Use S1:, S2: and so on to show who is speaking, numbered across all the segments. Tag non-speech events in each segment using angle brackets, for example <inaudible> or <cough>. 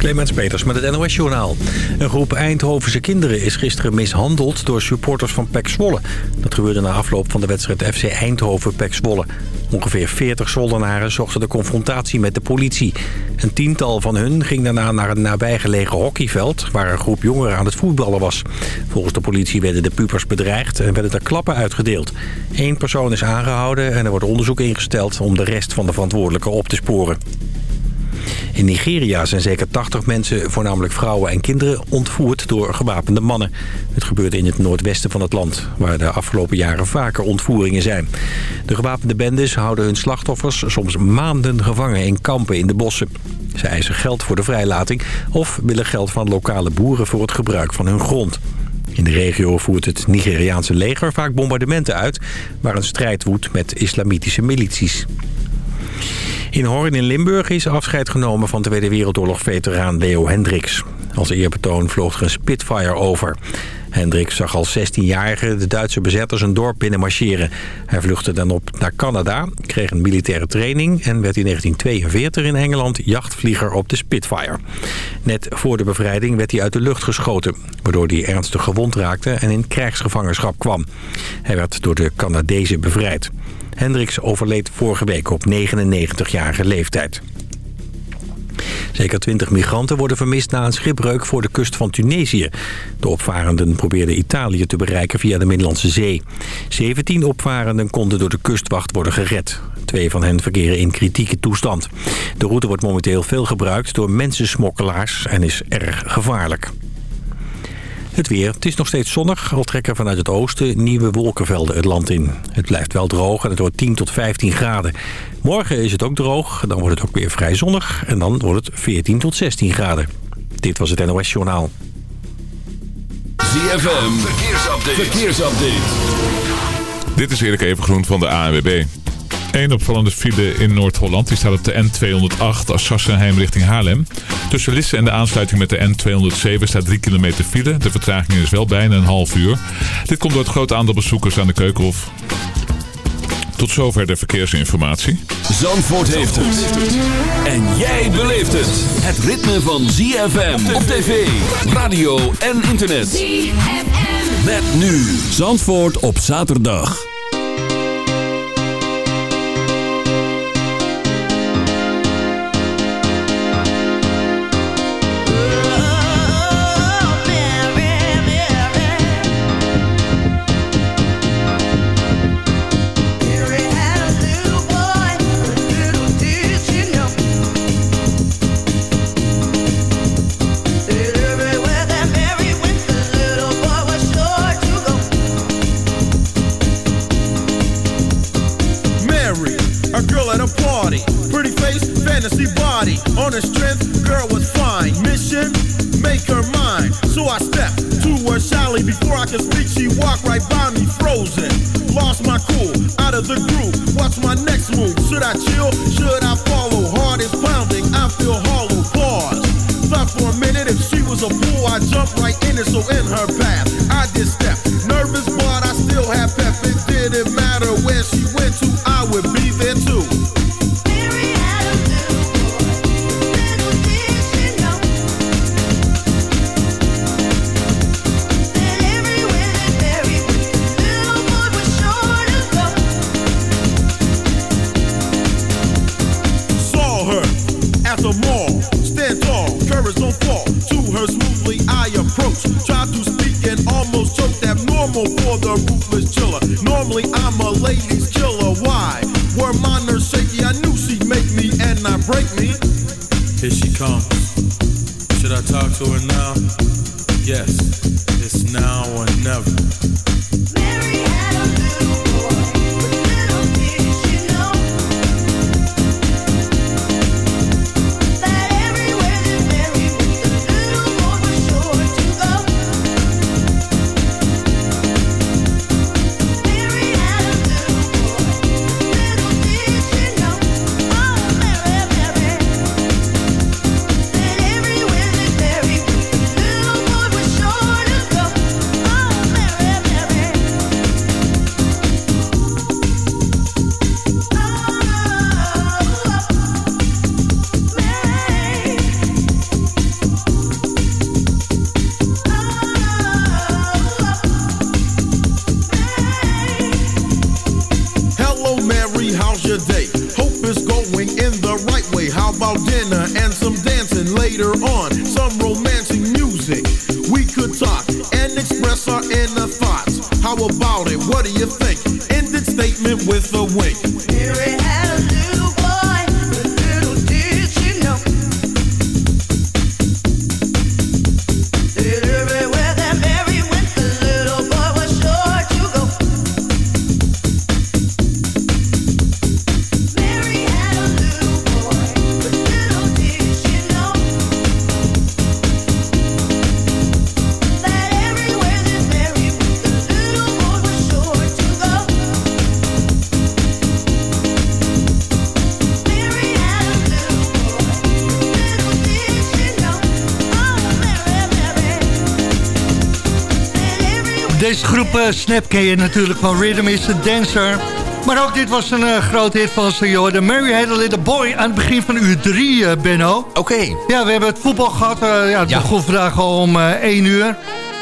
S1: Clemens Peters met het NOS Journaal. Een groep Eindhovense kinderen is gisteren mishandeld door supporters van PEC Zwolle. Dat gebeurde na afloop van de wedstrijd FC Eindhoven-PEC Zwolle. Ongeveer 40 Zwollenaren zochten de confrontatie met de politie. Een tiental van hun ging daarna naar een nabijgelegen hockeyveld... waar een groep jongeren aan het voetballen was. Volgens de politie werden de pupers bedreigd en werden er klappen uitgedeeld. Eén persoon is aangehouden en er wordt onderzoek ingesteld... om de rest van de verantwoordelijken op te sporen. In Nigeria zijn zeker 80 mensen, voornamelijk vrouwen en kinderen, ontvoerd door gewapende mannen. Het gebeurde in het noordwesten van het land, waar de afgelopen jaren vaker ontvoeringen zijn. De gewapende bendes houden hun slachtoffers soms maanden gevangen in kampen in de bossen. Ze eisen geld voor de vrijlating of willen geld van lokale boeren voor het gebruik van hun grond. In de regio voert het Nigeriaanse leger vaak bombardementen uit... waar een strijd woedt met islamitische milities. In Hoorn in Limburg is afscheid genomen van Tweede Wereldoorlog-veteraan Leo Hendricks. Als eerbetoon vloog er een Spitfire over. Hendricks zag als 16-jarige de Duitse bezetters een dorp binnenmarcheren. Hij vluchtte dan op naar Canada, kreeg een militaire training... en werd in 1942 in Engeland jachtvlieger op de Spitfire. Net voor de bevrijding werd hij uit de lucht geschoten... waardoor hij ernstig gewond raakte en in krijgsgevangenschap kwam. Hij werd door de Canadezen bevrijd. Hendricks overleed vorige week op 99-jarige leeftijd. Zeker 20 migranten worden vermist na een schipbreuk voor de kust van Tunesië. De opvarenden probeerden Italië te bereiken via de Middellandse Zee. 17 opvarenden konden door de kustwacht worden gered. Twee van hen verkeren in kritieke toestand. De route wordt momenteel veel gebruikt door mensensmokkelaars en is erg gevaarlijk. Het weer. Het is nog steeds zonnig. Al trekken vanuit het oosten nieuwe wolkenvelden het land in. Het blijft wel droog en het wordt 10 tot 15 graden. Morgen is het ook droog. Dan wordt het ook weer vrij zonnig. En dan wordt het 14 tot 16 graden. Dit was het NOS Journaal.
S2: ZFM. Verkeersupdate. Verkeersupdate.
S3: Dit is Erik Evengroen van de ANWB. Eén opvallende file in Noord-Holland. Die staat op de N208 Assassenheim richting Haarlem. Tussen Lisse en de aansluiting met de N207 staat 3 kilometer file. De vertraging is wel bijna een half uur. Dit komt door het grote aantal bezoekers aan de Keukenhof. Tot zover de verkeersinformatie.
S2: Zandvoort heeft het. En jij beleeft het. Het ritme van ZFM op tv, radio en internet. ZFM. Met nu Zandvoort op zaterdag.
S4: on her strength, girl was fine. Mission, make her mine. So I stepped to her
S5: shyly before I could speak. She walked right by me, frozen. Lost my cool, out of the groove. What's my next move? Should I chill? Should I follow? Heart is pounding, I feel hollow. Pause. Thought for a minute if she was a fool, I'd jump right in it. So in
S6: her path. Eh, Snap ken je natuurlijk van Rhythm is a Dancer. Maar ook dit was een uh, groot hit van ze. De Mary Had a Little Boy aan het begin van uur 3, uh, Benno.
S7: Oké.
S6: Ja, we hebben het voetbal gehad. Uh, ja, het
S7: Ja.
S6: begon vandaag al om 1 uur.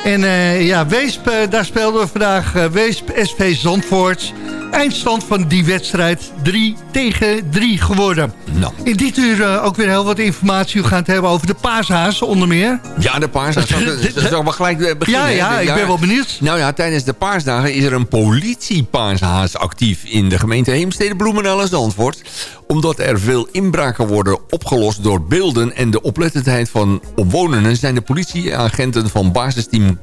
S6: En ja, Weesp, daar speelden we vandaag Weesp SV Zandvoort. Eindstand van die wedstrijd 3 tegen 3 geworden.
S7: Nou.
S6: In dit uur ook weer heel wat informatie. We gaan het hebben over de paashaas onder meer.
S7: Ja, de. Zal ik- zal maar gelijk eh, beginnen?
S6: Ja, ja, ik ben wel benieuwd.
S7: Nou ja, tijdens de paasdagen is er een politiepaashaas actief in de gemeente Heemstede, Bloemendaal en Zandvoort. Omdat er veel inbraken worden opgelost door beelden en de oplettendheid van omwonenden... zijn de politieagenten van basisteam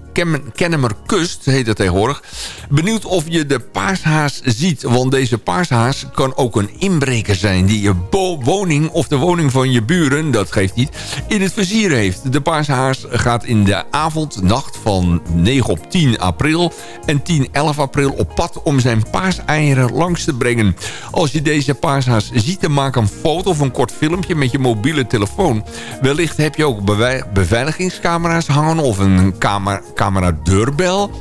S7: Kennemer Kust, heet dat tegenwoordig... benieuwd of je de paashaas ziet. Want deze paashaas kan ook een inbreker zijn... die je woning of de woning van je buren, dat geeft niet, in het vizier heeft. De paashaas gaat in de avond, nacht van 9 op 10 april... en 10, 11 april op pad om zijn paaseieren langs te brengen. Als je deze paashaas ziet, dan maak een foto of een kort filmpje met je mobiele telefoon. Wellicht heb je ook beveiligingscamera's hangen of een camera, camera deurbel.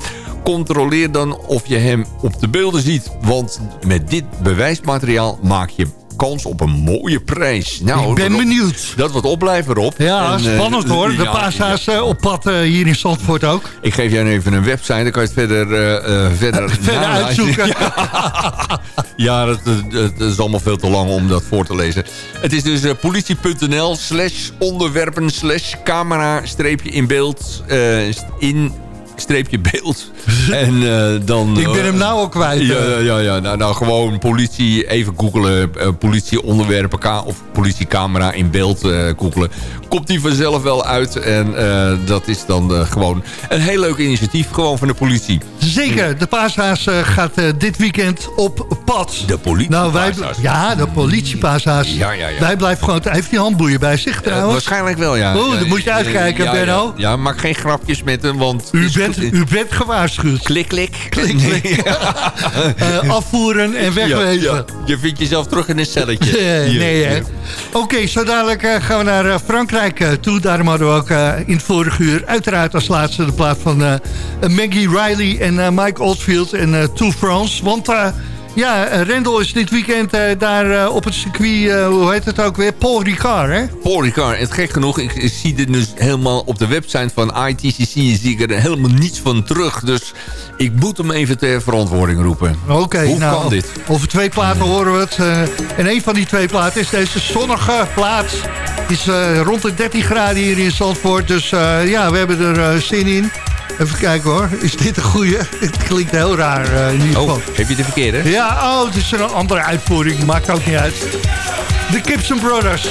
S7: Controleer dan of je hem op de beelden ziet. Want met dit bewijsmateriaal maak je kans op een mooie prijs. Nou,
S6: ik ben benieuwd.
S7: Dat wordt opblijven, Rob.
S6: Ja,
S7: En, eh,
S6: spannend hoor. De
S7: ja,
S6: paashaas eh, op pad eh, hier in Zandvoort ook.
S7: Ik geef jou even een website, dan kan je het verder, verder, <laughs>
S6: Verder uitzoeken. <laughs>
S7: Ja, dat, dat- dat is allemaal veel te lang om dat voor te lezen. Het is dus politie.nl slash onderwerpen slash camera streepje in beeld in streepje beeld. <laughs> en eh, dan...
S6: Ik ben
S7: eh,
S6: hem nou al kwijt.
S7: ja,
S6: eh.
S7: ja, ja, ja. Nou, nou gewoon politie, even googelen. politieonderwerpen of politiecamera in beeld googelen. Komt die vanzelf wel uit. En dat is dan gewoon een heel leuk initiatief. Gewoon van de politie.
S6: Zeker, de paashaas eh, gaat eh, dit weekend op pad.
S7: De politie
S6: Nou, wij, ja, de politiepaashaas.
S7: Ja, ja, ja.
S6: Wij blijven gewoon... Hij heeft die handboeien bij zich
S7: Eh,
S6: trouwens.
S7: waarschijnlijk wel, ja.
S6: Oh, dan moet je uitkijken, Benno.
S7: Ja, maak geen grapjes met hem, want...
S6: u, bent, u bent gewaarschuwd.
S7: Klik, klik.
S6: Klik, klik. <laughs> Afvoeren en wegwezen.
S7: Je vindt jezelf terug in een celletje. <laughs>
S6: Nee, hè. Oké, zo dadelijk gaan we naar Frankrijk toe. Daarom hadden we ook in het vorige uur uiteraard als laatste de plaat van Maggie Riley en eh, Mike Oldfield en eh To France. Want eh, ja, Rendel is dit weekend daar op het circuit, hoe heet het ook weer? Paul Ricard, hè?
S7: Paul Ricard, het gek genoeg, ik, ik zie er dus helemaal op de website van ITCC zie ik er helemaal niets van terug. Dus ik moet hem even ter verantwoording roepen.
S6: Oké,
S7: Hoe
S6: nou,
S7: kan dit?
S6: Over twee platen horen we het. en een van die twee platen is deze zonnige plaats. Het is rond de 13 graden hier in Zandvoort. Dus ja, we hebben er zin in. Even kijken hoor. Is dit een goeie? Het klinkt heel raar eh, in ieder geval.
S7: Oh, heb je de verkeerde?
S6: Ja, oh, het is een andere uitvoering. Maakt ook niet uit. De Gibson Brothers.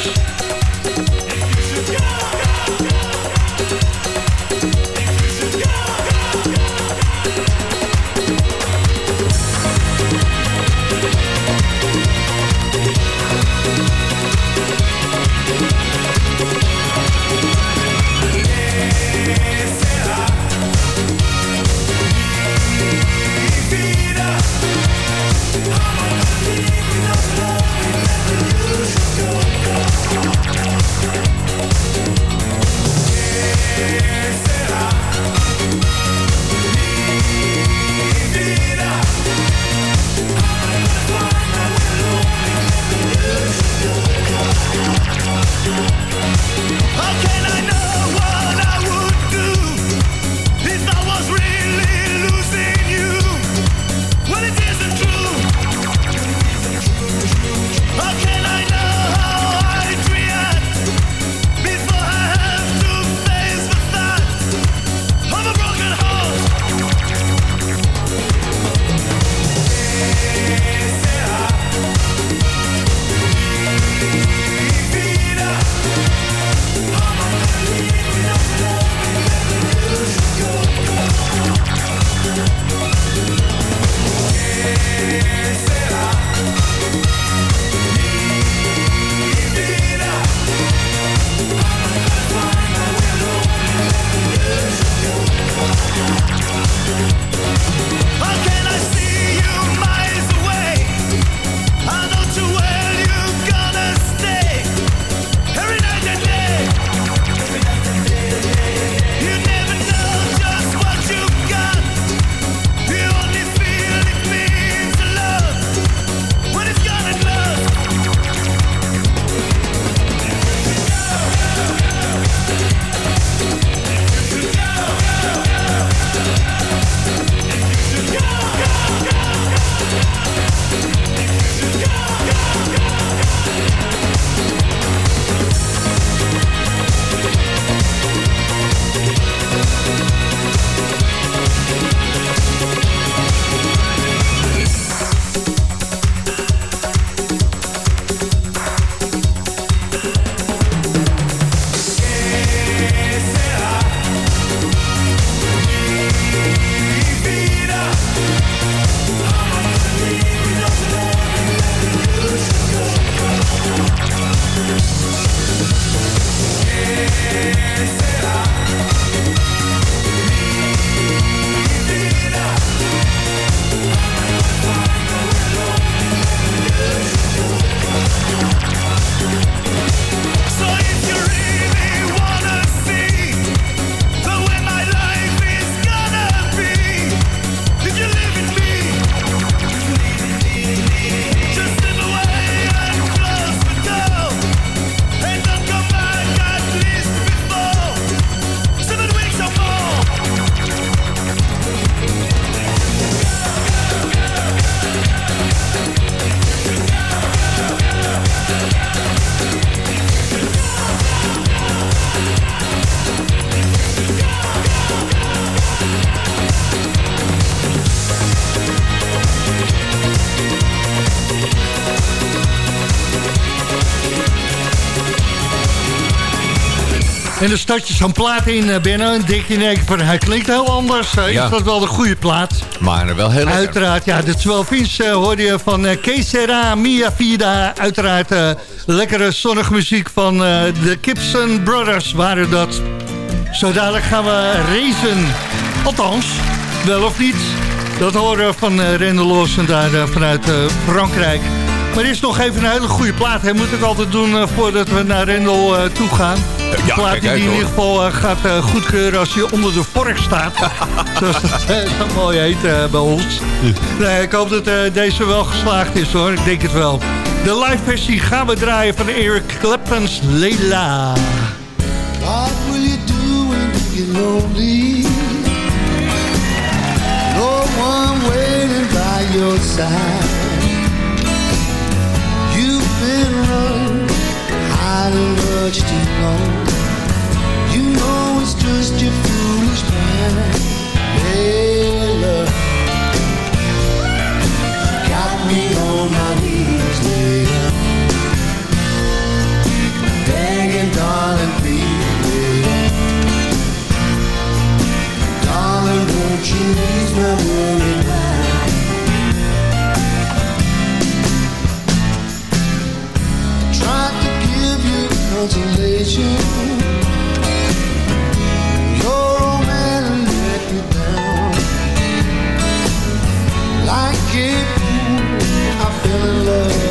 S6: Start je zo'n plaat in, eh, Benno. En denk je, nee, van, hij klinkt heel anders. Eh,
S7: Ja.
S6: Is dat wel de goede plaat?
S7: Maar wel heel lekker.
S6: Uiteraard, ja, de 12 inch eh, hoorde je van Kesera, Mia Vida. Uiteraard lekkere zonnige muziek van de Gibson Brothers waren dat. Zo dadelijk gaan we racen. Althans, wel of niet. Dat horen we van uh, Lawson daar vanuit Frankrijk. Maar er is nog even een hele goede plaat. Hij moet ik altijd doen voordat we naar Rendel toe gaan. Een
S7: ja,
S6: plaat die in ieder geval eh, gaat eh, goedkeuren als je onder de vork staat. <laughs> Zoals dat eh, zo mooi heet eh, bij ons. Nee, ik hoop dat eh, deze wel geslaagd is hoor. Ik denk het wel. De live versie gaan we draaien van Eric Clapton's Leila.
S8: What will you do when you get lonely? No one waiting by your side. Hiding much too long. You know it's just your foolish mind. Hey, love, got me on my knees, later. Begging, darling, please, later. Darling, won't you ease my worried Like fool, I fell in love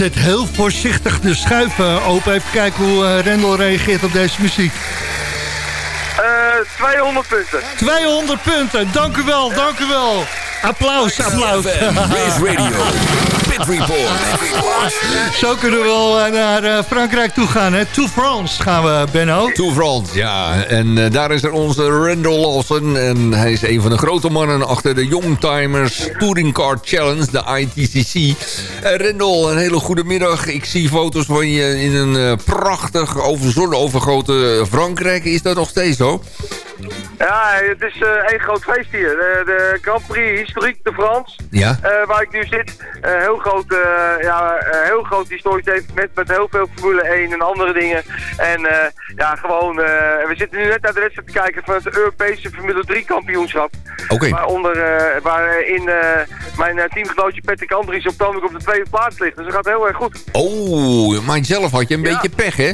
S6: zet heel voorzichtig de schuiven open. Even kijken hoe eh, Rendel reageert op deze muziek.
S9: Eh 200 punten.
S6: 200 punten, dank u wel, dank u wel. Applaus, applaus.
S2: Race Radio. <laughs> Pit Report.
S6: Zo kunnen we wel eh, naar eh, Frankrijk toe gaan. Hè? To France gaan we, Benno.
S7: To France, ja. En eh, daar is er onze Randall Lawson. En hij is een van de grote mannen achter de Youngtimers Touring Car Challenge, de ITCC. Uh, Randall, een hele goede middag. Ik zie foto's van je in een eh, prachtig, over zonovergoten Frankrijk. Is dat nog steeds zo?
S9: Ja, het is eh, één groot feest hier. De, de Grand Prix Historique de France,
S7: Ja.
S9: eh, waar ik nu zit. Eh, heel, groot, ja, heel groot historisch evenement met heel veel Formule 1 en andere dingen. En ja, gewoon, we zitten nu net naar de wedstrijd te kijken van het Europese Formule 3 kampioenschap.
S7: Oké.
S9: Waaronder, eh, waarin mijn teamgenootje Patrick Andries op op de tweede plaats ligt. Dus dat gaat heel erg goed.
S7: Oh, maar zelf had je een
S9: Ja.
S7: beetje pech, hè?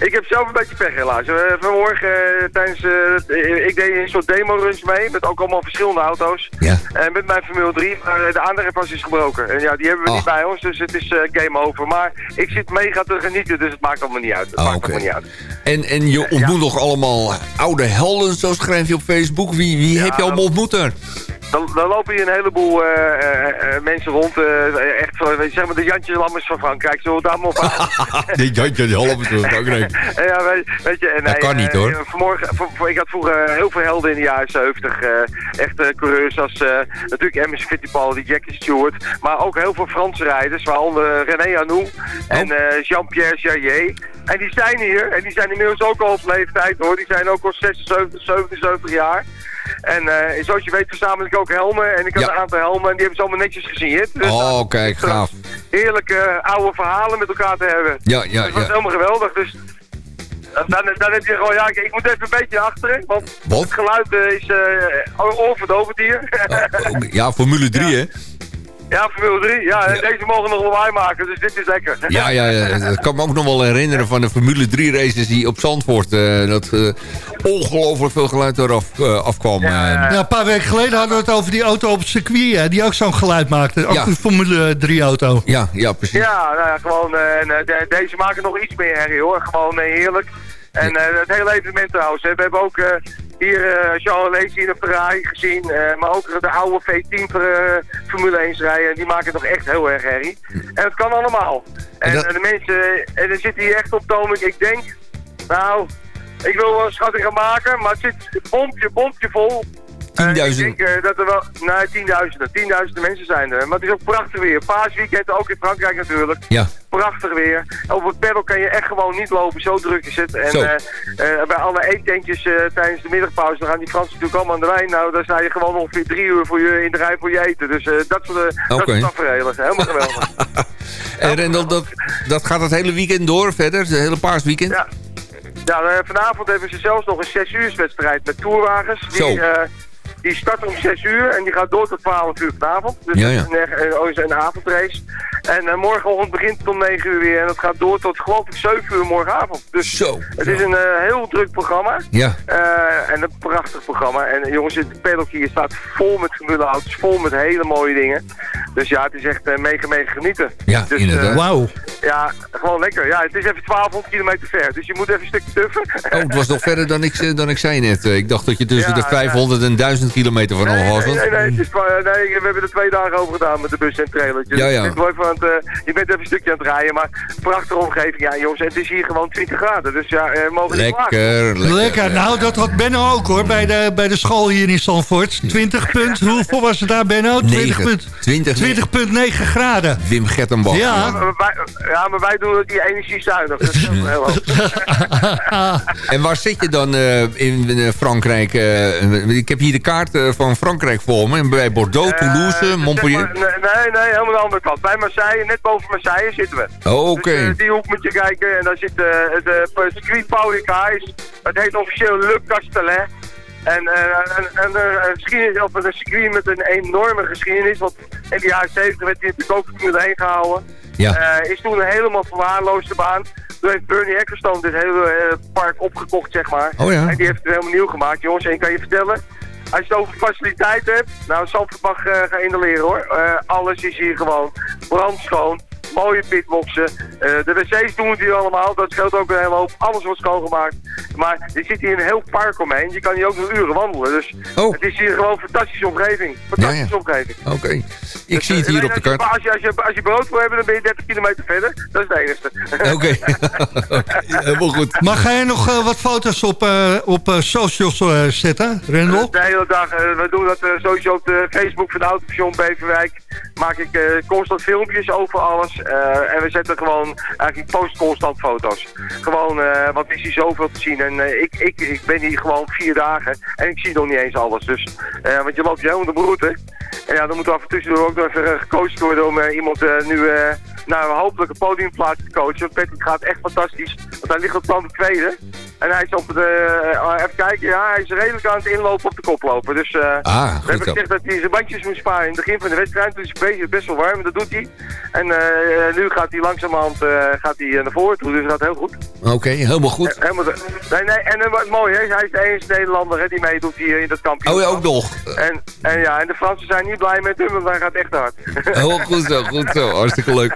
S9: Ik heb zelf een beetje pech helaas. Eh, vanmorgen eh, tijdens, eh, ik deed een soort demo-runs mee met ook allemaal verschillende auto's.
S7: Ja.
S9: En met mijn Formule 3, maar de aandrijfas is gebroken. En ja, die hebben we
S7: Ah.
S9: niet bij ons, dus het is game over. Maar ik zit mega te genieten, dus het maakt allemaal niet uit. Het
S7: Ah,
S9: maakt allemaal niet uit.
S7: En, en je ontmoet nog allemaal oude helden, zo schrijf je op Facebook. Wie, wie
S9: Ja,
S7: heb je allemaal ontmoet daar?
S9: Dan, dan lopen hier een heleboel eh, eh, eh, mensen rond. echt, van, weet je, zeg maar de Jantje Lammers van Frankrijk. Zullen we daar maar op?
S7: Die Jantje, halve zo Frankrijk.
S9: ja, weet, weet je, en
S7: Dat kan niet, hoor.
S9: Vanmorgen, ik had vroeger heel veel helden in de jaren 70. eh echt eh, coureurs als natuurlijk Emerson Fittipaldi, Jackie Stewart. Maar ook heel veel Franse rijders, waaronder René Anou en
S7: Oh.
S9: Jean-Pierre Jayet. En die zijn hier, en die zijn inmiddels ook al op leeftijd hoor. Die zijn ook al 76, 77 jaar. En eh, zoals je weet verzamel ik ook helmen. En ik had
S7: Ja.
S9: een aantal helmen en die hebben ze allemaal netjes gesigneerd. Dus
S7: Oh, kijk, gaaf.
S9: heerlijke oude verhalen met elkaar te hebben.
S7: Ja, ja,
S9: Dat was
S7: ja.
S9: helemaal geweldig. Dus dan, dan, heb je gewoon, ja, ik, ik moet even een beetje achteren, want
S7: Wat?
S9: het geluid eh, is uh, oorverdovend hier.
S7: Oh, Ja, Formule 3, <laughs> hè?
S9: Ja, Formule 3. Ja, en deze mogen nog lawaai maken, dus dit is lekker.
S7: Ja, ja, ja, dat kan me ook nog wel herinneren van de Formule 3 races die op Zandvoort... eh, dat eh, ongelooflijk veel geluid eraf eh, afkwam.
S9: Ja,
S7: eh.
S6: een paar weken geleden hadden we het over die auto op het circuit... Hè, die ook zo'n geluid maakte. Ook
S7: Ja.
S6: een Formule 3-auto.
S7: ja, ja, precies.
S9: Ja, nou ja, gewoon, en, de- deze maken nog iets meer herrie hoor. Gewoon heerlijk. En eh, het hele evenement trouwens. hè. We hebben ook eh, hier eh Jean Alesi in de Ferrari gezien. eh, maar ook de oude V10 voor, eh, Formule 1 rijden. Die maken nog echt heel erg herrie. En het kan allemaal. En,
S7: dat-
S9: de mensen, en er zitten hier echt op tomen. Ik denk, nou, ik wil wel een schatting gaan maken. Maar het zit bompje, bompje vol.
S7: 10.000.
S9: ik denk eh, dat er wel, nee, tienduizenden, tienduizenden mensen zijn er. Maar het is ook prachtig weer. Paasweekend ook in Frankrijk natuurlijk.
S7: Ja,
S9: Prachtig weer. Op het pedal kan je echt gewoon niet lopen, zo druk is het. En eh, eh, bij alle eetentjes tijdens de middagpauze, dan gaan die Fransen natuurlijk allemaal aan de wijn. Nou, daar sta je gewoon ongeveer drie uur voor je, in de rij voor je eten. Dus dat soort uh, soort tafereelen. Helemaal geweldig. <laughs>
S7: en Rendel, dat, dat gaat het hele weekend door verder? Het hele paasweekend?
S9: Ja. Ja, vanavond hebben ze zelfs nog een 6 uur wedstrijd met tourwagens. Die,
S7: Zo.
S9: Die start om 6 uur en die gaat door tot 12 uur vanavond. Dus
S7: Ja,
S9: dat
S7: ja.
S9: is een, eh, oh, een avondrace. En eh, morgenochtend begint het om 9 uur weer en dat gaat door tot geloof ik 7 uur morgenavond. Dus
S7: Zo.
S9: het is een eh, heel druk programma.
S7: Ja.
S9: Eh, en een prachtig programma. En jongens, het paddock hier staat vol met formuleauto's, vol met hele mooie dingen. Dus ja, het is echt mega, mega genieten.
S7: Ja,
S9: dus,
S7: inderdaad.
S6: Wauw.
S9: ja, gewoon lekker. Ja, het is even 1200 kilometer ver, dus je moet even een stukje tuffen.
S7: Oh, het was nog verder dan ik, dan ik zei net. Ik dacht dat je tussen
S9: Ja,
S7: de 500 en 1000 kilometer
S9: Nee,
S7: was.
S9: nee,
S7: want-
S9: nee, nee, het is, nee, we hebben er twee dagen over gedaan met de bus en trailertje.
S7: Ja, ja.
S9: Je bent, wel even aan het, eh, je bent even een stukje aan het rijden, maar prachtige omgeving. Ja, jongens, het is hier gewoon 20 graden, dus ja, eh, we mogen niet.
S7: Lekker, lekker.
S6: Nou, dat had Benno ook hoor, bij de, bij de school hier in Zandvoort. 20 punt, hoeveel was het daar Benno? 20
S7: Negen.
S6: punt.
S7: 20.
S6: 20,9 graden.
S7: Wim Gettenbach.
S6: Ja.
S9: Maar wij, ja, maar wij doen die energie zuinig. Dat is heel <laughs> hoog. <laughs> <laughs>
S7: En waar zit je dan eh, in eh, Frankrijk? eh, ik heb hier de kaart eh, van Frankrijk voor me. En Bij Bordeaux, Toulouse,
S9: dus
S7: Montpellier.
S9: zeg maar- nee, nee, helemaal de andere kant. Bij Marseille, net boven Marseille zitten we.
S7: Oh, Oké.
S9: Dus, eh, die hoek moet je kijken en daar zit eh, uh, circuit Paul Ricard. Het heet officieel Le Castellet. En een, geschiedenis, of een circuit met een enorme geschiedenis. Want in de jaren 70 werd hij natuurlijk ook Formule 1 gehouden.
S7: Ja.
S9: Eh, is toen een helemaal verwaarloosde baan. Toen heeft Bernie Ecclestone dit hele park opgekocht, zeg maar.
S7: Oh ja.
S9: En die heeft het helemaal nieuw gemaakt, jongens. En ik kan je vertellen, als je het over faciliteiten hebt, nou, Zandvoort mag eh, gaan inhaleren hoor. Eh, alles is hier gewoon brandschoon, mooie pitboxen. Eh, de wc's doen het hier allemaal, dat scheelt ook een hele hoop. Alles wordt schoongemaakt. Maar er zit hier een heel park omheen. Je kan hier ook nog uren wandelen. Dus
S7: Oh.
S9: het is hier gewoon een fantastische omgeving. Fantastische
S7: Ja, ja.
S9: omgeving.
S7: Oké. Ik
S9: Dus,
S7: zie het
S9: eh,
S7: hier
S9: alleen
S7: op de
S9: als je-
S7: kaart.
S9: Als je, als, je, als je brood wil hebben, dan ben je 30 kilometer verder. Dat is het enige.
S7: Oké. <laughs> <laughs> Helemaal goed.
S6: Maar ga jij nog eh, wat foto's op, eh, op socials eh, zetten, Rendel?
S9: De hele dag. we doen dat eh, sowieso op de Facebook van de Autostation Beverwijk. Maak ik eh, constant filmpjes over alles. eh, en we zetten gewoon, eigenlijk post constant foto's. Gewoon, eh want ik zie zoveel te zien. En eh, ik, ik, ik ben hier gewoon vier dagen en ik zie nog niet eens alles. Dus, eh, want je loopt je helemaal de broerte. En ja, dan moet af en tussendoor ook nog even eh, gecoacht worden om iemand nu naar een hopelijk een podiumplaats te coachen. Want Patrick gaat echt fantastisch. Want hij ligt op stand tweede. En hij is op de, eh, even kijken, ja, hij is redelijk aan het inlopen op de koploper. Dus eh
S7: Ah,
S9: we hebben gezegd dat hij zijn bandjes moet sparen in het begin van de wedstrijd. Het is best- best wel warm, dat doet hij. En eh, nu gaat hij langzamerhand gaat hij naar voren toe, dus dat gaat heel goed.
S7: Oké, helemaal goed.
S9: Helemaal nee, nee, en wat mooi, hè, hij is de enige Nederlander hè, die meedoet hier in dat kampioen.
S7: Oh ja, ook nog.
S9: En, en ja, en de Fransen zijn niet blij met hem, want hij gaat echt hard.
S7: Oh, goed zo, goed zo. <laughs> Hartstikke leuk.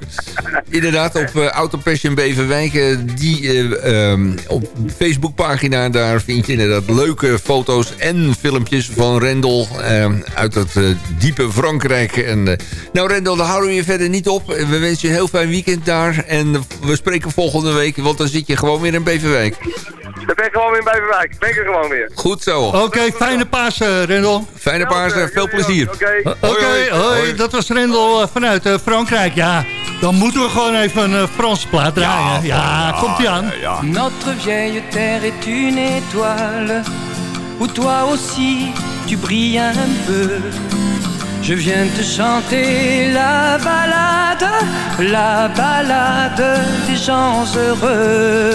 S7: Inderdaad, op eh Autopassion Beverwijk, die eh, ehm, op Facebookpagina, daar vind je inderdaad leuke foto's en filmpjes van Rendel ehm, uit dat eh, diepe Frankrijk. En, eh, nou Rendel, daar houden we je verder niet op. We wensen je een heel fijn weekend daar en we spreken volgende week, want dan zit je gewoon weer in Beverwijk.
S9: Dan ben ik gewoon weer bij Beverwijk. Ben ik er gewoon weer.
S7: Goed zo.
S6: Oké, fijne Pasen, Rendel.
S7: Fijne Pasen, veel plezier.
S9: Oké.
S6: Oké,
S7: hoi,
S6: hoi,
S7: hoi.
S6: dat was Rendel eh, vanuit eh, Frankrijk. Ja, dan moeten we gewoon even een eh, Franse plaat draaien. Ja, komt-ie aan.
S10: Notre vieille terre est une étoile où toi aussi tu brilles un peu. Je viens te chanter la balade, la balade des gens heureux.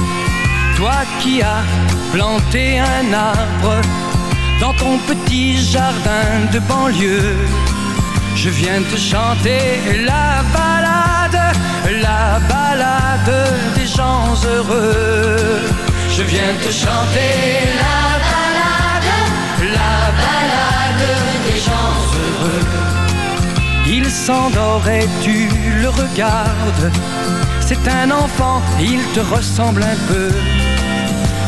S10: Toi qui as planté un arbre dans ton petit jardin de banlieue, je viens te chanter la balade, la balade des gens heureux. Je viens te chanter la balade, la balade des gens heureux. Il s'endort et tu le regardes. C'est un enfant, il te ressemble un peu.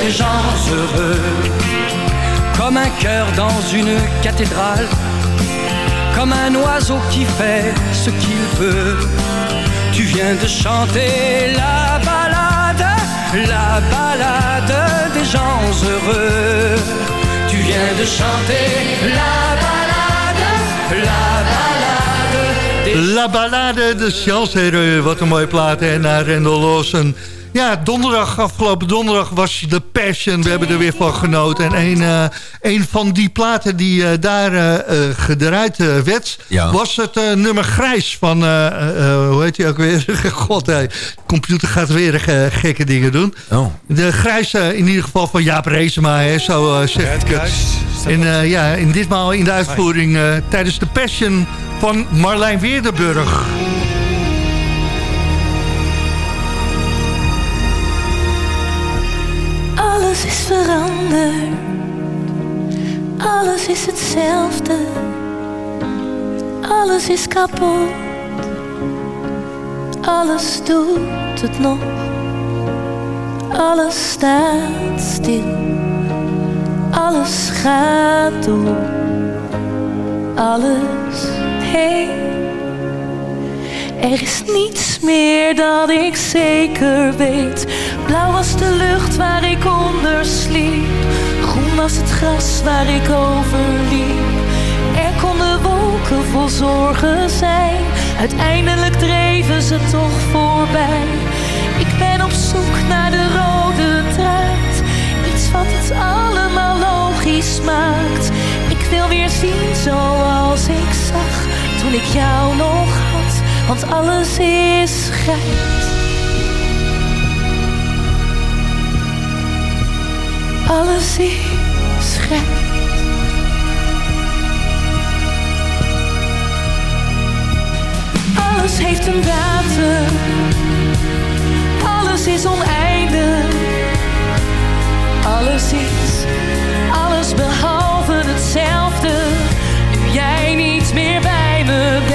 S10: des gens heureux. Comme un cœur dans une cathédrale, comme un oiseau qui fait ce qu'il veut. Tu viens de chanter la balade, la balade des gens heureux. Tu viens de chanter la balade, la balade
S6: La Ballade de Chelsea, wat een mooie plaat. En naar Lawson Ja, donderdag, afgelopen donderdag was The Passion. We hebben er weer van genoten. En een, eh, een van die platen die eh, daar eh, eh, gedraaid werd...
S7: Ja.
S6: was het eh, nummer Grijs van... eh, eh, hoe heet hij ook weer? <laughs> God, hey, de computer gaat weer gekke dingen doen.
S7: Oh.
S6: De Grijs eh, in ieder geval van Jaap Reesema, hè, zo eh, zeg ik het. En eh, ja, in ditmaal in de uitvoering eh, tijdens The Passion van Marlijn Weerdenburg.
S5: Alles is veranderd. Alles is hetzelfde. Alles is kapot. Alles doet het nog. Alles staat stil. Alles gaat door. Alles heen. Er is niets meer dat ik zeker weet. Blauw was de lucht waar ik onder sliep. Groen was het gras waar ik over liep. Er konden wolken vol zorgen zijn. Uiteindelijk dreven ze toch voorbij. Ik ben op zoek naar de rode draad. Iets wat het allemaal logisch maakt. Ik wil weer zien zoals ik zag toen ik jou nog. Want alles is grijs. Alles is grijs. Alles heeft een datum. Alles is oneindig. Alles is alles behalve hetzelfde. Nu jij niet meer bij me.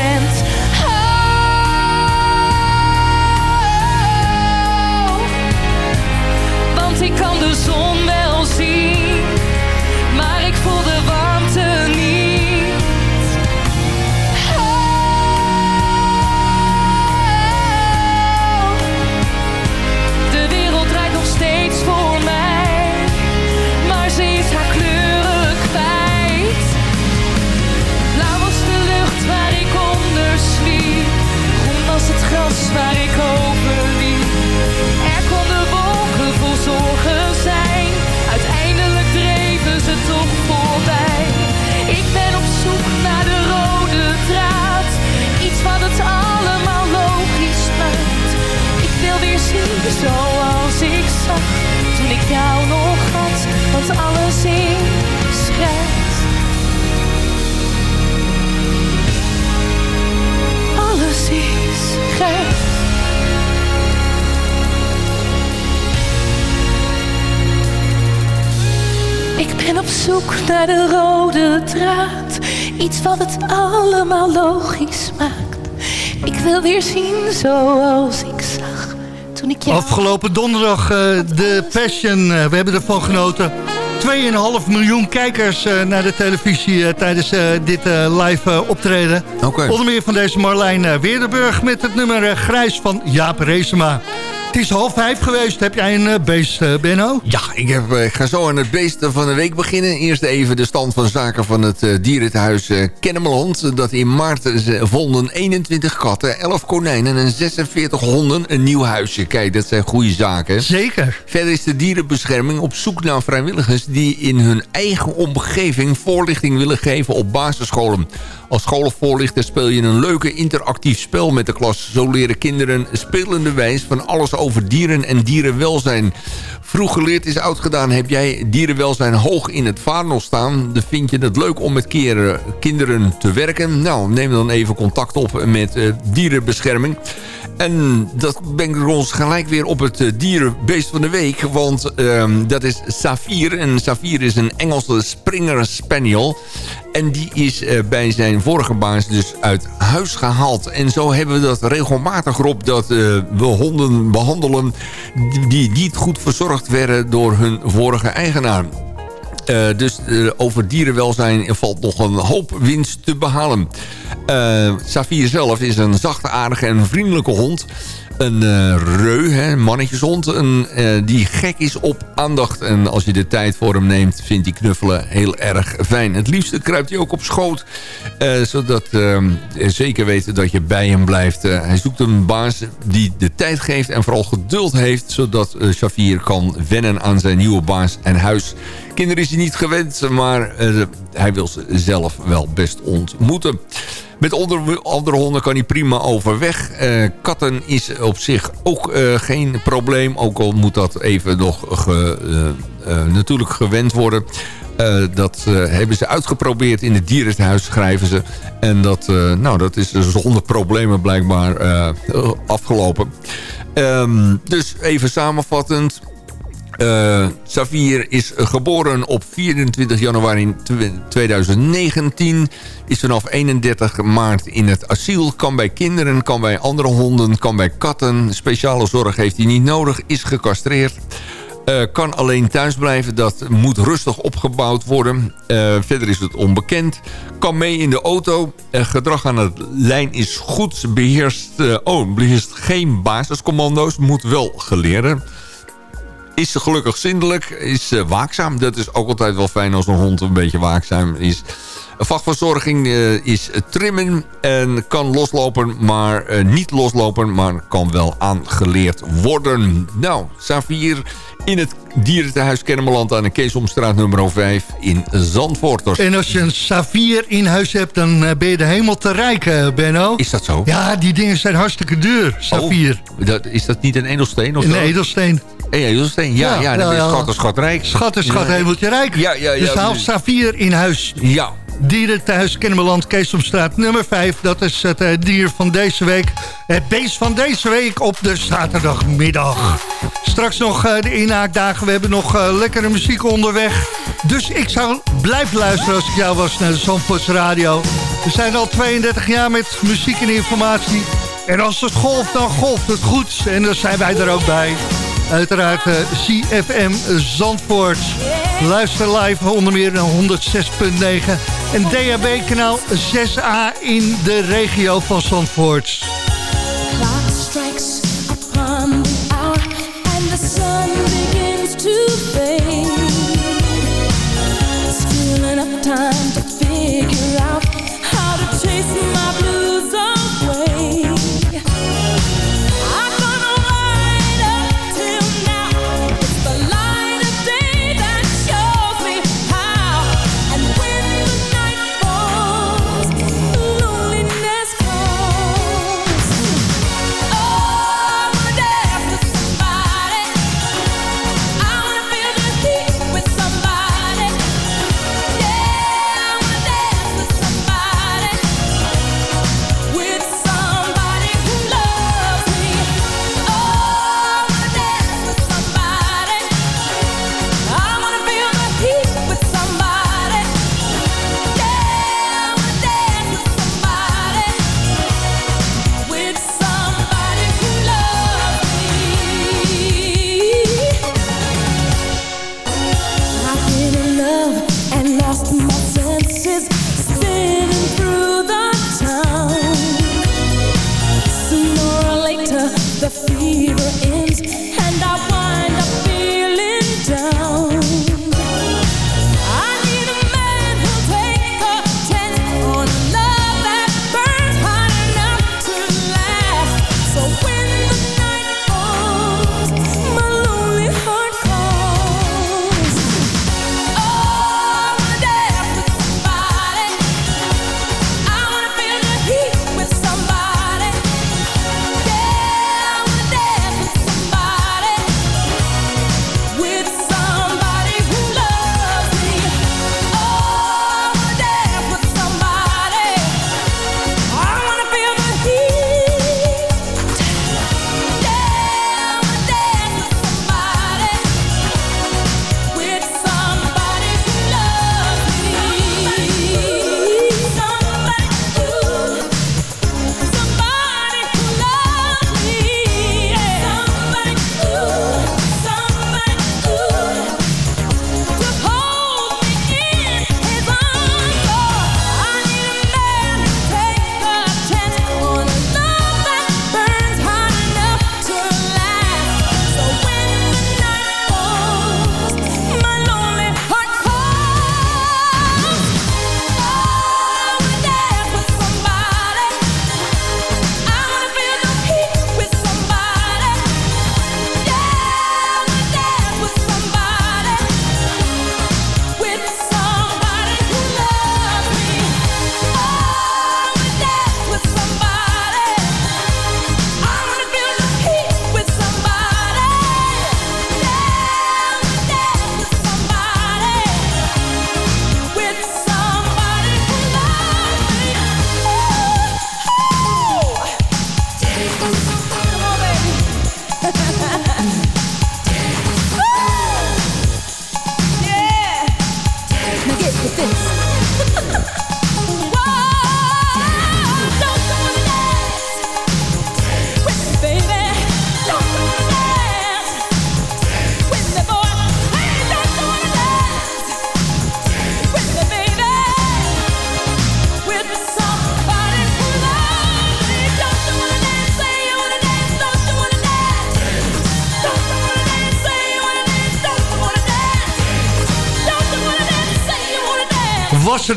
S5: Zoek naar de rode draad. Iets wat het allemaal logisch maakt. Ik wil weer zien zoals ik zag toen ik jou...
S6: Afgelopen donderdag eh, de Passion. eh, we hebben ervan genoten. 2,5 miljoen kijkers eh, naar de televisie tijdens dit live optreden.
S7: Oké.
S6: Onder meer van deze Marlijn Weerdenburg met het nummer Grijs van Jaap Reesema. Het is half vijf geweest. Heb jij een eh, beest, eh, Benno?
S7: Ja, ik, heb, eh, ik ga zo aan het beest van de week beginnen. Eerst even de stand van zaken van het dierentehuis eh, Kennemerland. Dat in maart ze vonden 21 katten, 11 konijnen en 46 honden een nieuw huisje. Kijk, dat zijn goede zaken.
S6: Zeker.
S7: Verder is de dierenbescherming op zoek naar vrijwilligers... die in hun eigen omgeving voorlichting willen geven op basisscholen. Als schoolvoorlichter speel je een leuke interactief spel met de klas. Zo leren kinderen spelende wijs van alles over dieren en dierenwelzijn. Vroeg geleerd is oud gedaan. Heb jij dierenwelzijn hoog in het vaandel staan? Dan vind je het leuk om met keren, kinderen te werken? Nou, neem dan even contact op met eh, dierenbescherming. En dat brengt ons gelijk weer op het eh, dierenbeest van de week. Want ehm, dat is Safir. En Safir is een Engelse Springer Spaniel. En die is eh, bij zijn vorige baas dus uit huis gehaald. En zo hebben we dat regelmatig op dat eh, we honden behandelen... die niet goed verzorgd werden door hun vorige eigenaar. Eh, dus eh, over dierenwelzijn valt nog een hoop winst te behalen. Eh Safir zelf is een zachtaardige en vriendelijke hond. Een eh, reu, hè, mannetjeshond, een, eh, die gek is op aandacht. En als je de tijd voor hem neemt, vindt hij knuffelen heel erg fijn. Het liefste kruipt hij ook op schoot, eh, zodat ehm, zeker weet dat je bij hem blijft. Hij zoekt een baas die de tijd geeft en vooral geduld heeft... zodat Shafir kan wennen aan zijn nieuwe baas en huis. Kinderen is hij niet gewend, maar hij wil ze zelf wel best ontmoeten. Met onder- andere honden kan hij prima overweg. Eh, katten is op zich ook eh, geen probleem. Ook al moet dat even nog ge- eh, natuurlijk gewend worden. Dat hebben ze uitgeprobeerd in het dierenhuis, schrijven ze. En dat, nou, dat is zonder problemen blijkbaar afgelopen. Ehm, dus even samenvattend. Eh Safir is geboren op 24 januari tw- 2019. Is vanaf 31 maart in het asiel. Kan bij kinderen, kan bij andere honden, kan bij katten. Speciale zorg heeft hij niet nodig. Is gecastreerd. Eh, kan alleen thuis blijven. Dat moet rustig opgebouwd worden. Eh, verder is het onbekend. Kan mee in de auto. Gedrag aan het lijn is goed. Beheerst, eh, oh, beheerst geen basiscommando's. Moet wel geleren. Is ze gelukkig zindelijk. Is waakzaam. Dat is ook altijd wel fijn als een hond een beetje waakzaam is. Vakverzorging eh, is trimmen en kan loslopen, maar eh, niet loslopen, maar kan wel aangeleerd worden. Nou, Safir in het dierentehuis Kennemerland aan de Keesomstraat nummer 5 in Zandvoort.
S5: En als je een Safir in huis hebt, dan eh, ben je de hemel te rijk, Benno.
S7: Is dat zo?
S5: Ja, die dingen zijn hartstikke duur, Safir.
S7: Oh, dat, is dat niet een edelsteen of zo? Een edelsteen, ja,
S5: Ja,
S7: ja, dan
S5: ja,
S7: ben je
S5: ja.
S7: schat en schatrijk.
S5: Schat en schat, hemeltje rijk.
S7: Ja, ja, ja.
S5: dus haal. Safir in huis.
S7: Ja,
S5: Dierenthuis Kennemerland, Keesomstraat nummer 5. Dat is het eh, dier van deze week. Het beest van deze week op de zaterdagmiddag. Straks nog eh, de inhaakdagen. We hebben nog eh, lekkere muziek onderweg. Dus ik zou blijven luisteren als ik jou was naar de Zandvoorts Radio. We zijn al 32 jaar met muziek en informatie. En als het golft, dan golft het goed. En dan zijn wij er ook bij. Uiteraard eh, CFM Zandvoort. Luister live onder meer naar 106.9. En DHB kanaal 6A in de regio van Zandvoort.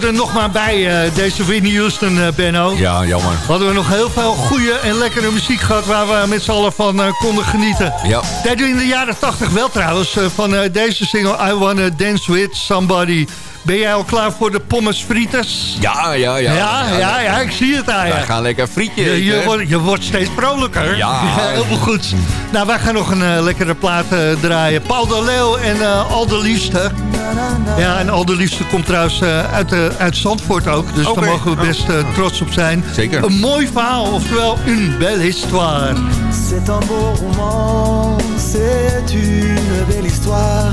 S6: Er nog maar bij, eh, deze Whitney Houston, eh, Benno.
S7: Ja, jammer.
S6: Hadden we nog heel veel goede en lekkere muziek gehad... waar we met z'n allen van eh, konden genieten.
S7: Ja.
S6: U in de jaren 80 wel trouwens, van deze single... I Wanna Dance With Somebody. Ben jij al klaar voor de pommes frites?
S7: Ja, ja, ja.
S6: Ja, ja, ja, ik zie het aan je.
S7: Wij gaan lekker frietje
S6: Je, je, wordt, je wordt steeds vrolijker.
S7: Ja. <laughs>
S6: Heel goed. Nou, wij gaan nog een eh, lekkere plaat eh, draaien. Paul de Leeuw en eh, Al de Liefste. Ja, en Al de Liefste komt trouwens uit, eh, uit Zandvoort ook. Dus daar mogen we best eh, trots op zijn.
S7: Zeker.
S6: Een mooi verhaal, oftewel une belle histoire.
S8: C'est un beau roman, c'est une belle histoire.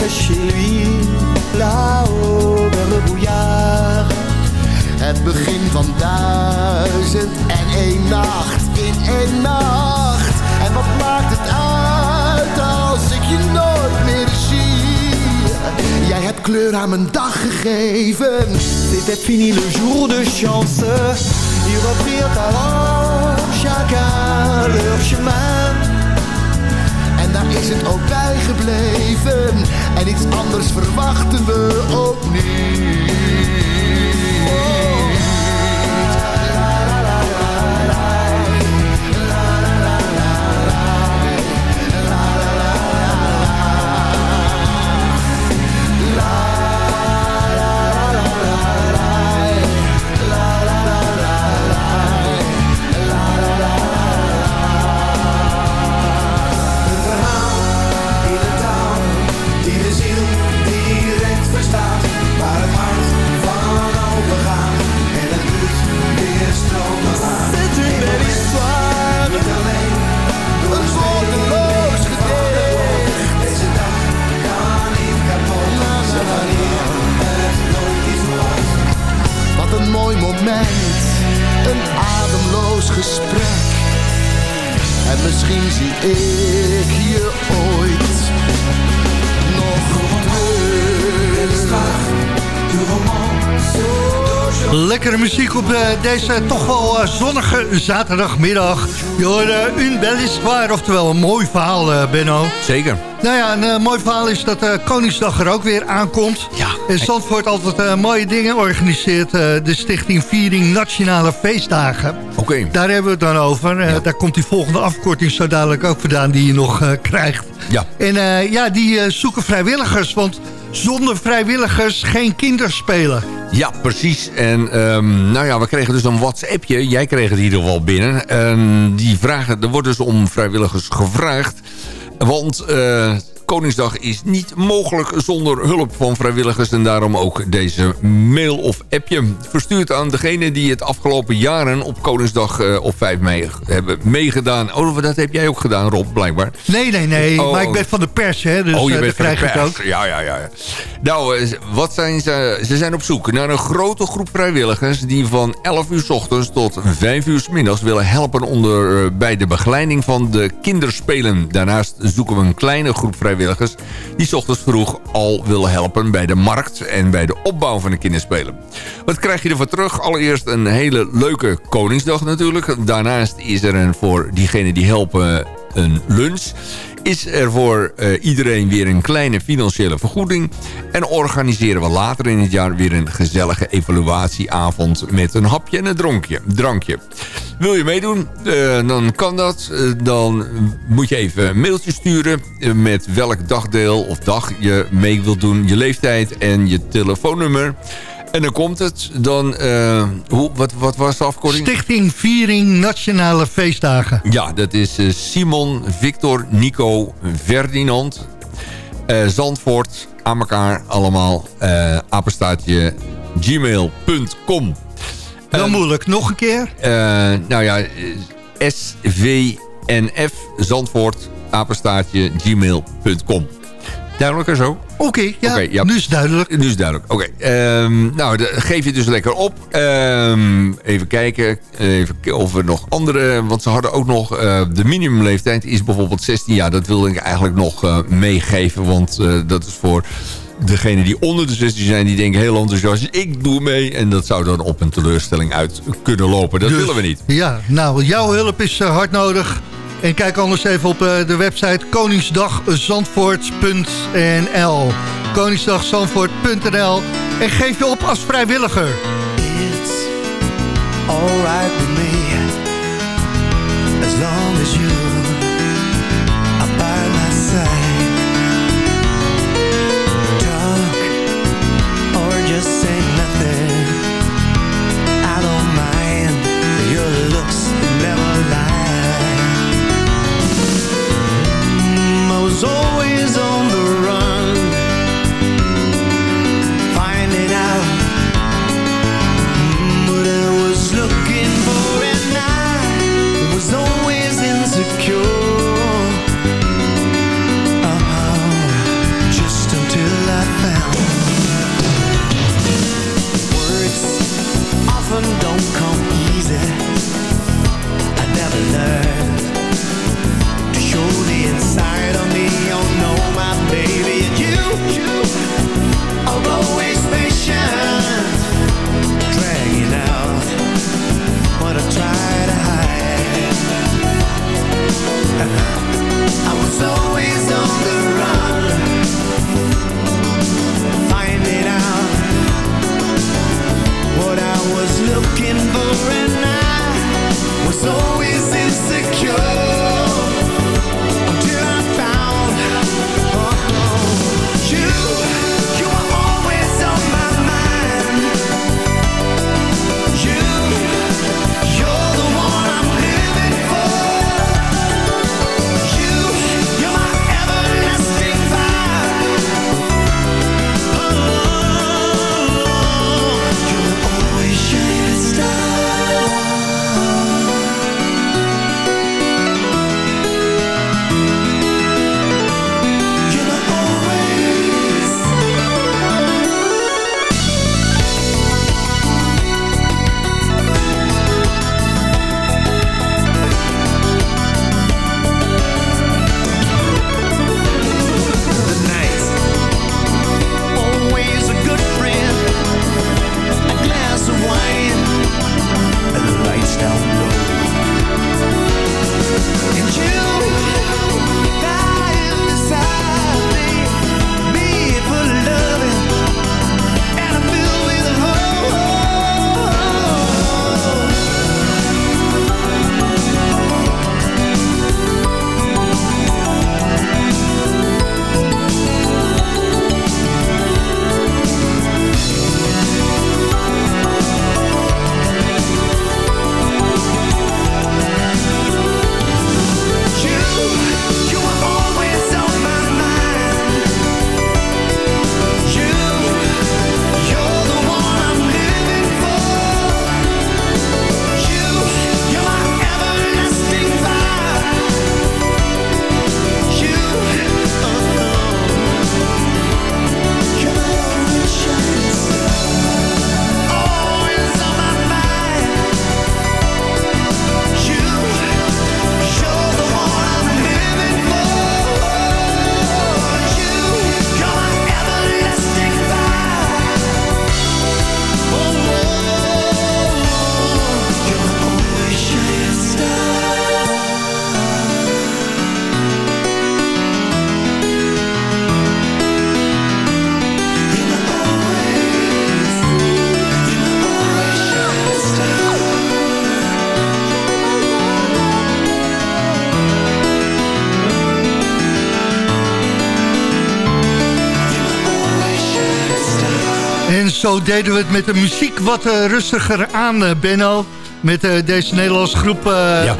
S8: Il rentrait chez lui, là-haut vers le bouillard. Het begin van duizend en één nacht in één nacht. En wat maakt het uit als ik je nooit meer zie? Jij hebt kleur aan mijn dag gegeven. C'était fini le jour de chance. Ils reprirent alors chacun chemin. Is het ook bij gebleven. En iets anders verwachten we ook niet. Ademloos gesprek en misschien zie ik je ooit nog terug.
S6: Lekkere muziek op eh, deze toch wel eh, zonnige zaterdagmiddag. Je hoorde une belle histoire, oftewel een mooi verhaal, eh, Benno.
S7: Zeker.
S6: Nou ja, een eh, mooi verhaal is dat eh, Koningsdag er ook weer aankomt.
S7: Ja.
S6: En Zandvoort altijd eh, mooie dingen organiseert. eh, de stichting Viering Nationale Feestdagen.
S7: Oké.
S6: Daar hebben we het dan over. Eh,
S7: Ja.
S6: Daar komt die volgende afkorting zo dadelijk ook vandaan die je nog eh, krijgt.
S7: Ja.
S6: En eh, ja, die eh, zoeken vrijwilligers, want zonder vrijwilligers geen kinderspelen.
S7: Ja, precies. En ehm, nou ja, we kregen dus een WhatsAppje. Jij kreeg het in ieder geval binnen. En die vragen, er wordt dus om vrijwilligers gevraagd. Want eh, Koningsdag is niet mogelijk zonder hulp van vrijwilligers... en daarom ook deze mail of appje verstuurd aan degene... die het afgelopen jaren op Koningsdag uh, op 5 mei hebben meegedaan. Oh, dat heb jij ook gedaan, Rob, blijkbaar.
S6: Nee, nee, nee,
S7: Oh.
S6: maar ik ben van de pers, hè, dus
S7: oh, je
S6: eh,
S7: bent van de
S6: ik
S7: pers.
S6: ook.
S7: Ja, ja, ja. Nou, eh, wat zijn ze? Ze zijn op zoek naar een grote groep vrijwilligers... die van 11 uur s ochtends tot 5 uur s middags willen helpen... Onder, eh, bij de begeleiding van de kinderspelen. Daarnaast zoeken we een kleine groep vrijwilligers... die s ochtends vroeg al willen helpen bij de markt... en bij de opbouw van de kinderspelen. Wat krijg je ervoor terug? Allereerst een hele leuke Koningsdag natuurlijk. Daarnaast is er een voor diegenen die helpen een lunch is er voor eh, iedereen weer een kleine financiële vergoeding. En organiseren we later in het jaar weer een gezellige evaluatieavond... met een hapje en een dronkje, drankje. Wil je meedoen? Eh, dan kan dat. Eh, dan moet je even een mailtje sturen... met welk dagdeel of dag je mee wilt doen... je leeftijd en je telefoonnummer... En dan komt het. Dan, eh, hoe, wat, wat was de afkorting?
S6: Stichting Viering Nationale Feestdagen.
S7: Ja, dat is eh, Simon, Victor, Nico, Ferdinand, eh, Zandvoort, aan elkaar allemaal, apenstaatje, gmail.com.
S6: Wel
S7: Ehm,
S6: moeilijk. Nog een keer?
S7: nou ja, svnf, Zandvoort, apenstaatje, gmail.com. Duidelijker zo?
S6: Oké, ja, nu is duidelijk.
S7: Nu is duidelijk. Oké. ehm, nou, de- geef je dus lekker op. Ehm, even kijken even of er nog andere... Want ze hadden ook nog... eh, de minimumleeftijd is bijvoorbeeld 16 jaar. Dat wilde ik eigenlijk nog eh, meegeven. Want eh, dat is voor degenen die onder de 16 zijn... die denken heel enthousiast... ik doe mee. En dat zou dan op een teleurstelling uit kunnen lopen. Dat
S6: Dus-
S7: willen we niet.
S6: Ja, nou, jouw hulp is hard nodig. En kijk anders even op eh, de website koningsdagzandvoort.nl koningsdagzandvoort.nl En geef je op als vrijwilliger.
S8: With me looking for an
S6: Zo deden we het met de muziek wat eh, rustiger aan, eh, Benno. Met eh, deze Nederlandse groep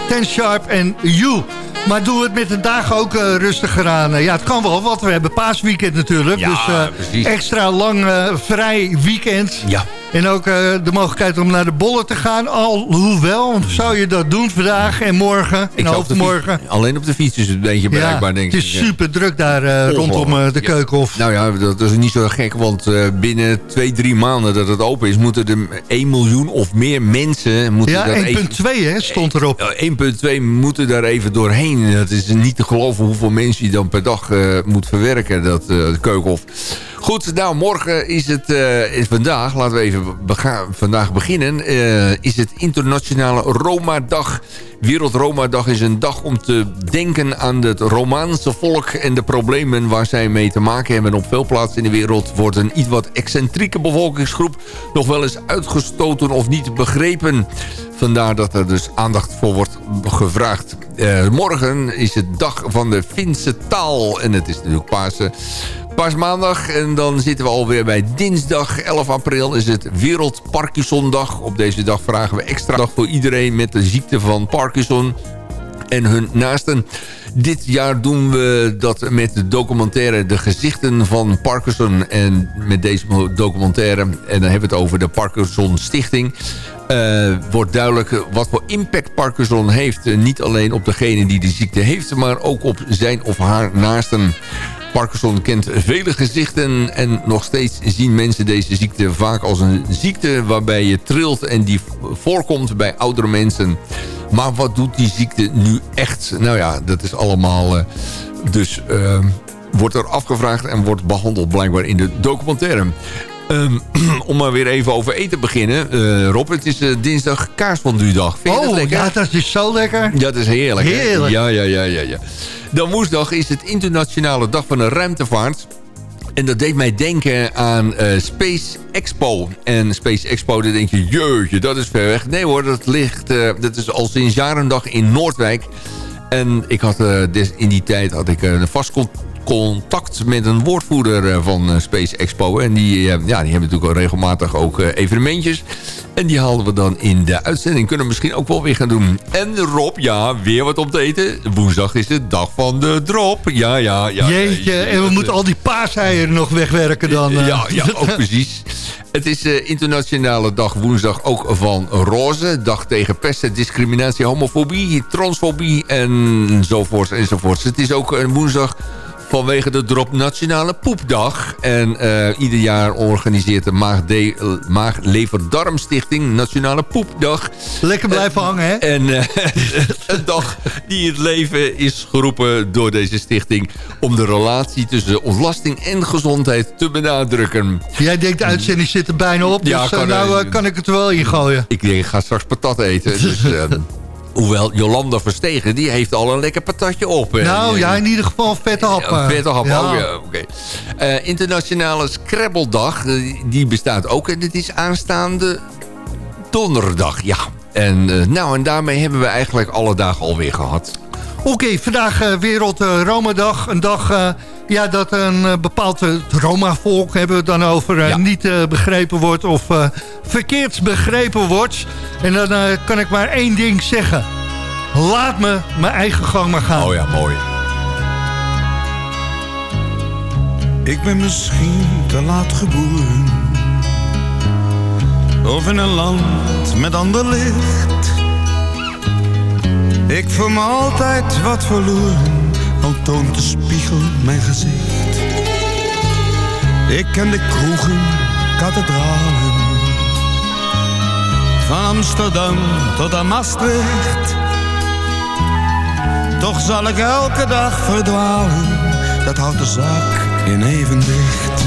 S6: Ten Sharp en You. Maar doen we het met de dagen ook rustiger aan? Ja, het kan wel, want we hebben paasweekend natuurlijk.
S7: Ja,
S6: dus extra lang vrij weekend.
S1: Ja.
S6: En ook eh, de mogelijkheid om naar de bollen te gaan. Alhoewel, zou je dat doen vandaag en morgen en overmorgen?
S7: alleen op de fiets is het een beetje bereikbaar, denk
S6: het
S7: ik.
S6: is super druk daar eh, rondom eh, de keukenhof.
S7: Nou ja, dat is niet zo gek, want binnen twee, drie maanden dat het open is... moeten er 1 miljoen of meer mensen... Moeten
S6: Ja,
S7: daar
S6: 1,2
S7: even-
S6: hè, stond erop.
S7: Ja, 1,2 moeten daar even doorheen. Het is niet te geloven hoeveel mensen je dan per dag moet verwerken, dat keukenhof. Goed, nou, morgen is het, is vandaag, laten we even bega- vandaag beginnen, eh, is het internationale Roma-dag. Wereld Roma-dag is een dag om te denken aan het Romaanse volk en de problemen waar zij mee te maken hebben. Op veel plaatsen in de wereld wordt een iets wat excentrieke bevolkingsgroep nog wel eens uitgestoten of niet begrepen. Vandaar dat er dus aandacht voor wordt gevraagd. Eh, morgen is het dag van de Finse taal. En het is natuurlijk Pasen. Paasmaandag. En dan zitten we alweer bij dinsdag 11 april. Is het Wereld Parkinsondag. Op deze dag vragen we extra dag voor iedereen met de ziekte van Parkinson en hun naasten. Dit jaar doen we dat met de documentaire De Gezichten van Parkinson. En met deze documentaire, en dan hebben we het over de Parkinson Stichting... eh, wordt duidelijk wat voor impact Parkinson heeft. Eh, niet alleen op degene die de ziekte heeft... maar ook op zijn of haar naasten. Parkinson kent vele gezichten en nog steeds zien mensen deze ziekte vaak als een ziekte waarbij je trilt en die voorkomt bij oudere mensen. Maar wat doet die ziekte nu echt? Nou ja, dat is allemaal eh, dus eh, wordt er afgevraagd en wordt behandeld blijkbaar in de documentaire. Ehm, <clears throat> om maar weer even over eten te beginnen. Eh, Rob, het is eh, dinsdag kaarsfonduedag. Vind je dat
S6: Oh,
S7: lekker?
S6: ja, dat is zo lekker.
S7: Ja, dat is heerlijk. hè? Ja, ja, ja, ja, ja. Dan woensdag is het internationale dag van de ruimtevaart. En dat deed mij denken aan eh, Space Expo. En Space Expo, dan denk je, jeetje, dat is ver weg. Nee hoor, dat ligt, dat is al sinds jaren dag in Noordwijk. En ik had, in die tijd had ik een vast contact met een woordvoerder eh, van eh, Space Expo. En die, eh, ja, die hebben natuurlijk al regelmatig ook evenementjes. En die haalden we dan in de uitzending. Kunnen we misschien ook wel weer gaan doen. En Rob, ja, weer wat om te eten. Woensdag is de dag van de drop. Ja, ja, ja.
S6: Jeetje,
S7: ja,
S6: en we moeten al die paaseieren nog wegwerken dan.
S7: ja, ja, ook precies. Het is de internationale dag woensdag ook van roze. Dag tegen pesten, discriminatie, homofobie, transfobie enzovoorts enzovoorts. Het is ook een woensdag vanwege de Drop Nationale Poepdag. En eh, ieder jaar organiseert de Maag-De- Maag-Lever-Darmstichting Nationale Poepdag.
S6: Lekker blijven hangen, hè?
S7: En eh, <laughs> een dag die het leven is geroepen door deze stichting... om de relatie tussen ontlasting en gezondheid te benadrukken.
S6: Jij denkt, de uitzending zit er bijna op,
S7: Ja,
S6: dus eh,
S7: kan,
S6: nou
S7: eh,
S6: eh, kan ik het er wel in gooien.
S7: Ik denk, ik ga straks patat eten. Dus, eh, <laughs> hoewel, Jolanda Verstegen, die heeft al een lekker patatje op.
S6: Nou ja, in ieder geval vette happen.
S7: Vette hap,
S6: Ja.
S7: oh ja, oké. Eh, internationale Scrabbledag, eh, die bestaat ook. En dit is aanstaande donderdag, ja. En, eh, nou, en daarmee hebben we eigenlijk alle dagen alweer gehad.
S6: Oké, vandaag eh, Wereld Roma-dag. Een dag ja, dat een eh, bepaald eh, Roma-volk, hebben we het dan over, eh,
S7: Ja.
S6: niet begrepen wordt of verkeerd begrepen wordt. En dan kan ik maar één ding zeggen. Laat me mijn eigen gang maar gaan.
S7: Oh ja, mooi.
S11: Ik ben misschien te laat geboren. Of in een land met ander licht. Ik voel me altijd wat verloren, al toont de spiegel mijn gezicht. Ik ken de kroegen, kathedralen. Van Amsterdam tot aan Maastricht. Toch zal ik elke dag verdwalen, dat houdt de zaak in evenwicht.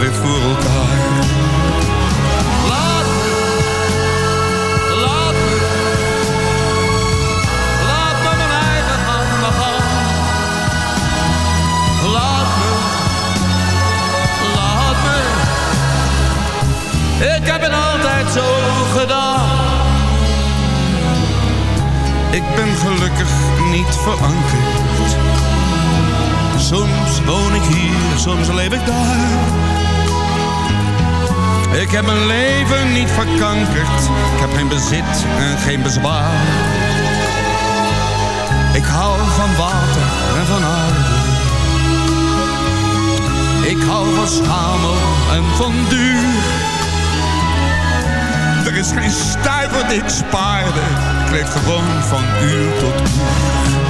S11: weer voor elkaar. Laat me, laat me, laat me mijn eigen maar gaan. Laat me, laat me. Ik heb het altijd zo gedaan. Ik ben gelukkig niet verankerd. Soms woon ik hier, soms leef ik daar. Ik heb mijn leven niet verkankerd. Ik heb geen bezit en geen bezwaar. Ik hou van water en van aarde. Ik hou van schamel en van duur. Er is geen stuiver die ik spaarde. Ik leef gewoon van uur tot uur.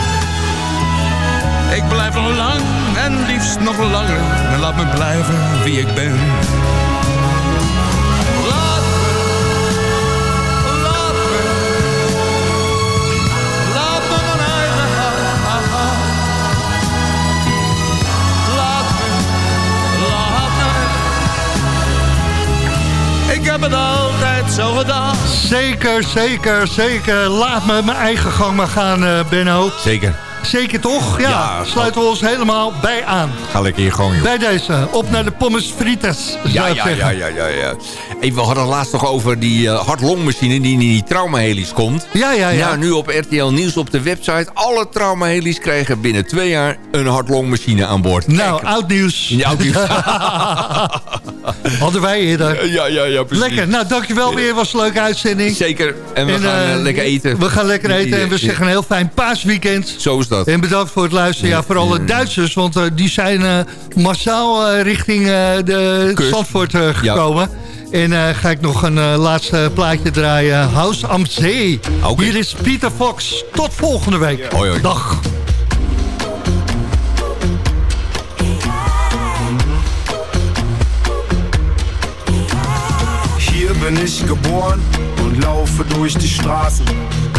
S11: Ik blijf nog lang en liefst nog langer. En laat me blijven wie ik ben. Laat Laat me, laat me mijn eigen gang gaan. Laat me, laat me. Ik heb het altijd zo gedaan.
S6: Zeker, zeker, zeker. Laat me mijn eigen gang maar gaan, eh, Benno.
S7: Zeker.
S6: Zeker toch? Ja,
S7: Ja,
S6: sluiten we ons helemaal bij aan.
S7: Ga lekker hier gewoon, joh.
S6: Bij deze, op naar de pommes frites,
S7: Ja, ja, ja, ja, ja, we hadden het laatst nog over die uh, hartlongmachine die in die traumahelies komt.
S6: Ja, ja, ja.
S7: Nou, nu op RTL Nieuws op de website. Alle traumahelies krijgen binnen twee jaar een hartlongmachine aan boord.
S6: Nou, oud nieuws.
S7: Ja, oud nieuws. <laughs> <laughs>
S6: Hadden wij eerder.
S7: ja, ja, ja, precies.
S6: Lekker, nou dankjewel weer, was een leuke uitzending.
S7: Zeker. En we gaan
S6: eh,
S7: eh, lekker eten.
S6: We gaan lekker eten en we zeggen een heel fijn paasweekend.
S7: Zo is dat.
S6: En bedankt voor het luisteren. Ja, voor alle Duitsers, want eh, die zijn eh, massaal eh, richting eh, de
S7: Kust.
S6: Zandvoort gekomen. En eh, ga ik nog een laatste plaatje draaien. House am Zee. Hier is Pieter Fox. Tot volgende week.
S7: Hoi, hoi.
S6: Dag.
S12: Hier bin ich geboren und laufe durch die Straßen.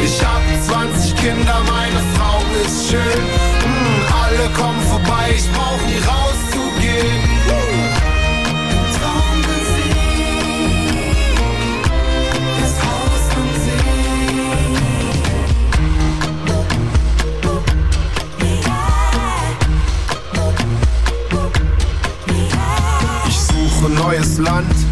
S12: Ich hab 20 Kinder, meine Frau ist schön. Mm, alle kommen vorbei, ich brauch nie rauszugehen. Das Haus am Ich suche neues Land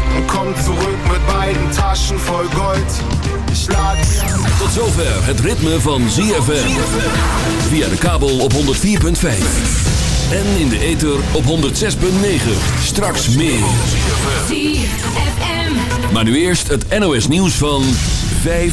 S12: und komm zurück mit beiden Taschen voll Gold. Ich lad
S13: Tot zover het ritme van ZFM. Via de kabel op 104.5. En in de ether op 106.9. Straks meer.
S14: ZFM.
S13: Maar nu eerst het NOS nieuws van 5